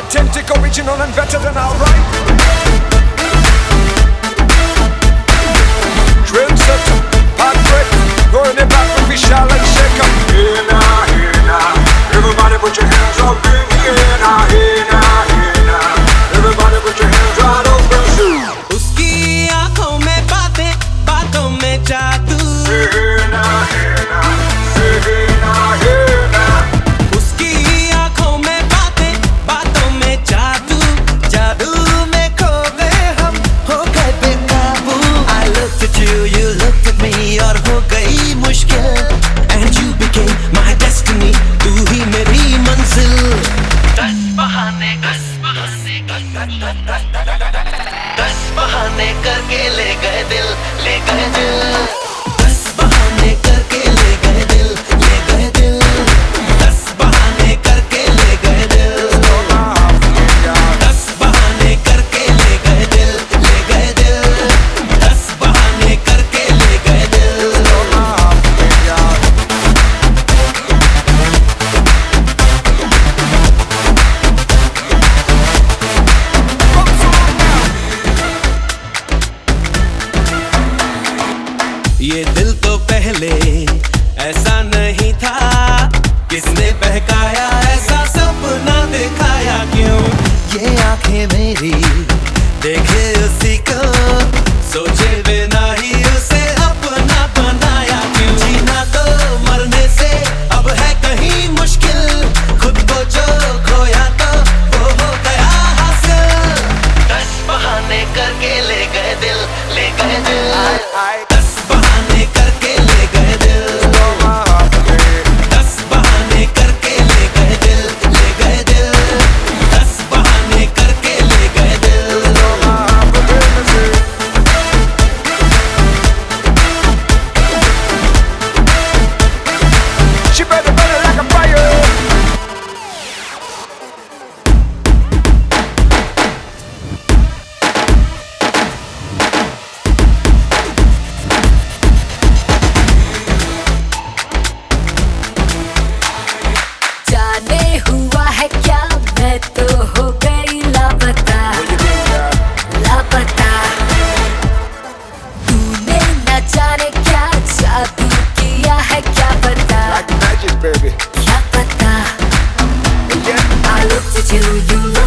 Authentic, original and better than alright दस बहाने करके ले गए दिल ले गए दिल। था। किसने बहका you